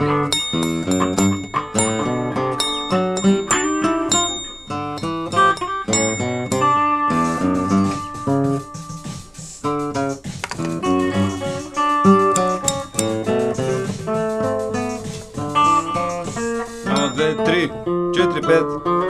Едно, две, три, четири, пет.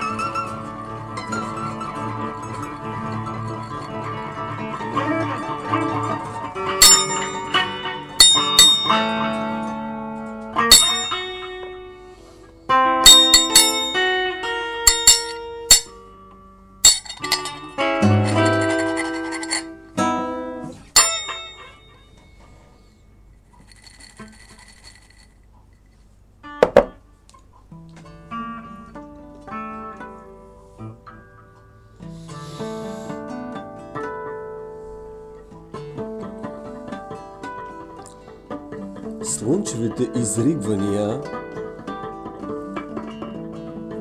слънчевите изригвания,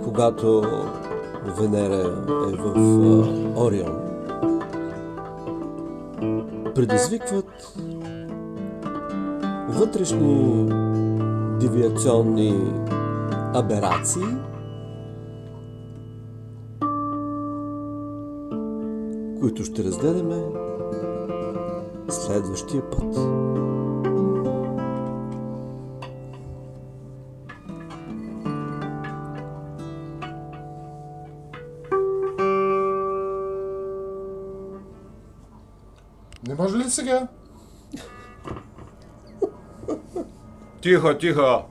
когато Венера е в Орион, предизвикват вътрешни девиационни аберации, които ще разгледаме следващия път. Не можу лісіка. Тихо, тихо.